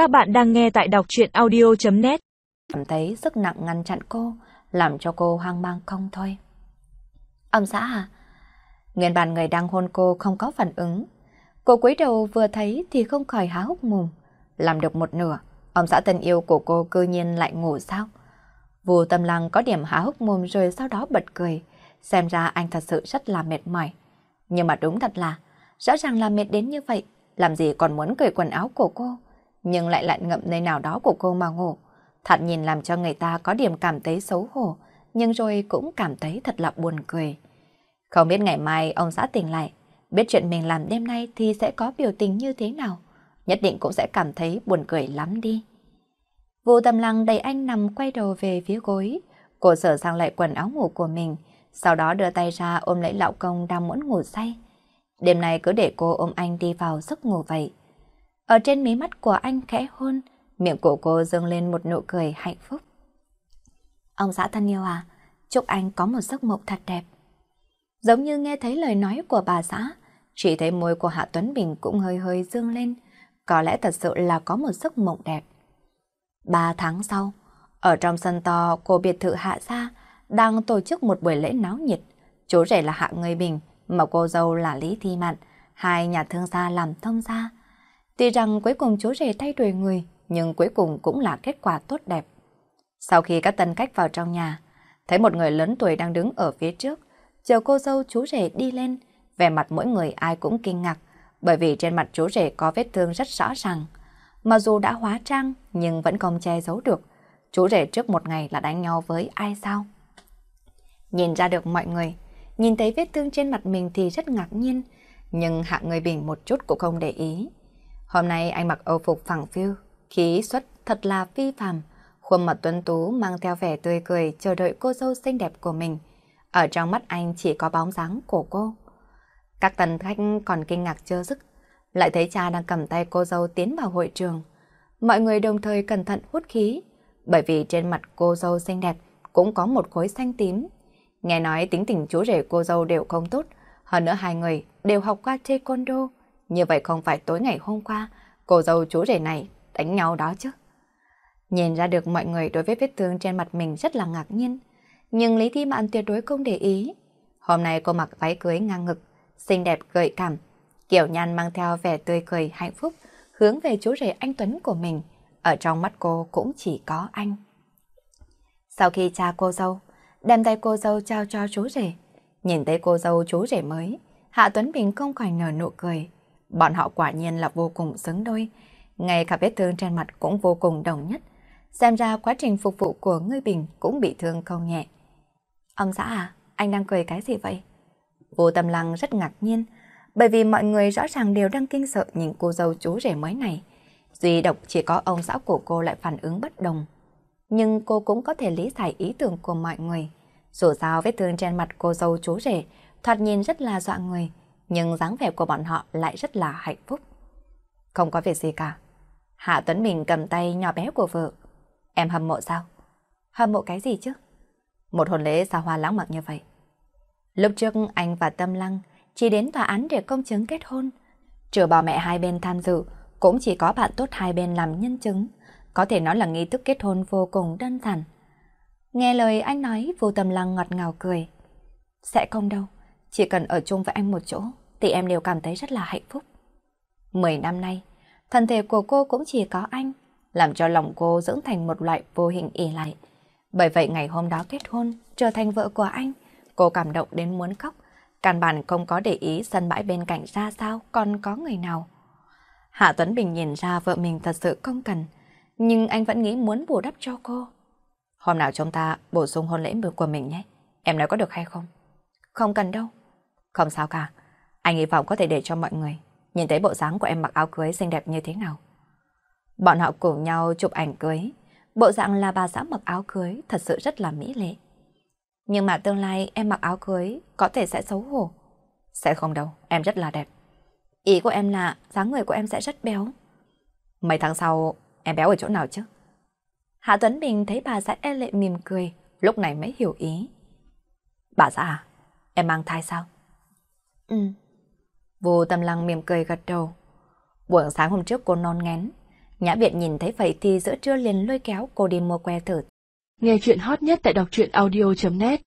Các bạn đang nghe tại đọc chuyện audio.net Cảm thấy sức nặng ngăn chặn cô, làm cho cô hoang mang không thôi. Ông xã à? Nguyên bản người đang hôn cô không có phản ứng. Cô cúi đầu vừa thấy thì không khỏi há hốc mồm. Làm được một nửa, ông xã thân yêu của cô cư nhiên lại ngủ sao? Vù tâm lăng có điểm há hốc mồm rồi sau đó bật cười. Xem ra anh thật sự rất là mệt mỏi. Nhưng mà đúng thật là, rõ ràng là mệt đến như vậy, làm gì còn muốn cởi quần áo của cô, nhưng lại lặn ngậm nơi nào đó của cô mà ngủ. Thật nhìn làm cho người ta có điểm cảm thấy xấu hổ, nhưng rồi cũng cảm thấy thật là buồn cười. Không biết ngày mai ông xã tỉnh lại, biết chuyện mình làm đêm nay thì sẽ có biểu tình như thế nào. Nhất định cũng sẽ cảm thấy buồn cười lắm đi. Vô tâm lăng đầy anh nằm quay đầu về phía gối. Cô sở sang lại quần áo ngủ của mình, sau đó đưa tay ra ôm lấy lão công đang muốn ngủ say. Đêm nay cứ để cô ôm anh đi vào giấc ngủ vậy. Ở trên mí mắt của anh khẽ hôn, miệng của cô dâng lên một nụ cười hạnh phúc. Ông xã thân yêu à, chúc anh có một giấc mộng thật đẹp. Giống như nghe thấy lời nói của bà xã, chỉ thấy môi của Hạ Tuấn Bình cũng hơi hơi dương lên, có lẽ thật sự là có một giấc mộng đẹp. Ba tháng sau, ở trong sân to của biệt thự Hạ Gia, đang tổ chức một buổi lễ náo nhiệt. Chú rể là Hạ Người Bình, mà cô dâu là Lý Thi Mạn, hai nhà thương gia làm thông gia. Tuy rằng cuối cùng chú rể thay đổi người, nhưng cuối cùng cũng là kết quả tốt đẹp. Sau khi các tân khách vào trong nhà, thấy một người lớn tuổi đang đứng ở phía trước, chờ cô dâu chú rể đi lên, vẻ mặt mỗi người ai cũng kinh ngạc, bởi vì trên mặt chú rể có vết thương rất rõ ràng. Mà dù đã hóa trang, nhưng vẫn không che giấu được. Chú rể trước một ngày là đánh nhau với ai sao? Nhìn ra được mọi người, nhìn thấy vết thương trên mặt mình thì rất ngạc nhiên, nhưng hạ người bình một chút cũng không để ý. Hôm nay anh mặc âu phục phẳng phiu, khí xuất thật là phi phàm, khuôn mặt tuấn tú mang theo vẻ tươi cười chờ đợi cô dâu xinh đẹp của mình. Ở trong mắt anh chỉ có bóng dáng của cô. Các tần khách còn kinh ngạc chưa dứt, lại thấy cha đang cầm tay cô dâu tiến vào hội trường. Mọi người đồng thời cẩn thận hút khí, bởi vì trên mặt cô dâu xinh đẹp cũng có một khối xanh tím. Nghe nói tính tình chú rể cô dâu đều không tốt, hơn nữa hai người đều học qua taekwondo. Như vậy không phải tối ngày hôm qua, cô dâu chú rể này đánh nhau đó chứ. Nhìn ra được mọi người đối với vết thương trên mặt mình rất là ngạc nhiên. Nhưng Lý Thi Mạn tuyệt đối không để ý. Hôm nay cô mặc váy cưới ngang ngực, xinh đẹp gợi cảm. Kiểu nhan mang theo vẻ tươi cười hạnh phúc, hướng về chú rể anh Tuấn của mình. Ở trong mắt cô cũng chỉ có anh. Sau khi cha cô dâu, đem tay cô dâu trao cho chú rể. Nhìn thấy cô dâu chú rể mới, Hạ Tuấn Bình không khỏi nở nụ cười. Bọn họ quả nhiên là vô cùng xứng đôi. Ngay cả vết thương trên mặt cũng vô cùng đồng nhất. Xem ra quá trình phục vụ của ngươi Bình cũng bị thương không nhẹ. Ông xã à, anh đang cười cái gì vậy? Vô tâm lăng rất ngạc nhiên, bởi vì mọi người rõ ràng đều đang kinh sợ nhìn cô dâu chú rể mới này. Duy độc chỉ có ông xã của cô lại phản ứng bất đồng. Nhưng cô cũng có thể lý giải ý tưởng của mọi người. Dù sao vết thương trên mặt cô dâu chú rể thoạt nhìn rất là dọa người, nhưng dáng vẻ của bọn họ lại rất là hạnh phúc. Không có việc gì cả. Hạ Tuấn Bình cầm tay nhỏ bé của vợ. Em hâm mộ sao? Hâm mộ cái gì chứ? Một hôn lễ xa hoa lãng mạn như vậy. Lúc trước anh và Tâm Lăng chỉ đến tòa án để công chứng kết hôn. Trừ bà mẹ hai bên tham dự, cũng chỉ có bạn tốt hai bên làm nhân chứng. Có thể nói là nghi thức kết hôn vô cùng đơn giản. Nghe lời anh nói, vô tâm lăng ngọt ngào cười. Sẽ không đâu, chỉ cần ở chung với anh một chỗ, thì em đều cảm thấy rất là hạnh phúc. Mười năm nay, thân thể của cô cũng chỉ có anh, làm cho lòng cô dưỡng thành một loại vô hình ỉ lại. Bởi vậy ngày hôm đó kết hôn, trở thành vợ của anh, cô cảm động đến muốn khóc. Căn bản không có để ý sân bãi bên cạnh ra sao còn có người nào. Hạ Tuấn Bình nhìn ra vợ mình thật sự không cần, nhưng anh vẫn nghĩ muốn bù đắp cho cô. Hôm nào chúng ta bổ sung hôn lễ của mình nhé. Em nói có được hay không? Không cần đâu. Không sao cả. Anh hy vọng có thể để cho mọi người nhìn thấy bộ dáng của em mặc áo cưới xinh đẹp như thế nào. Bọn họ cùng nhau chụp ảnh cưới. Bộ dạng là bà xã mặc áo cưới thật sự rất là mỹ lệ. Nhưng mà tương lai em mặc áo cưới có thể sẽ xấu hổ. Sẽ không đâu, em rất là đẹp. Ý của em là dáng người của em sẽ rất béo. Mấy tháng sau, em béo ở chỗ nào chứ? Hạ Tuấn Bình thấy bà xã e lệ mỉm cười, lúc này mới hiểu ý. Bà xã à, em mang thai sao? Ừ. Vô tâm lăng mỉm cười gật đầu. Buổi sáng hôm trước cô non ngén, Nhã biệt nhìn thấy vậy thì giữa trưa liền lôi kéo cô đi mua que thử. Nghe chuyện hot nhất tại đọc truyện audio.net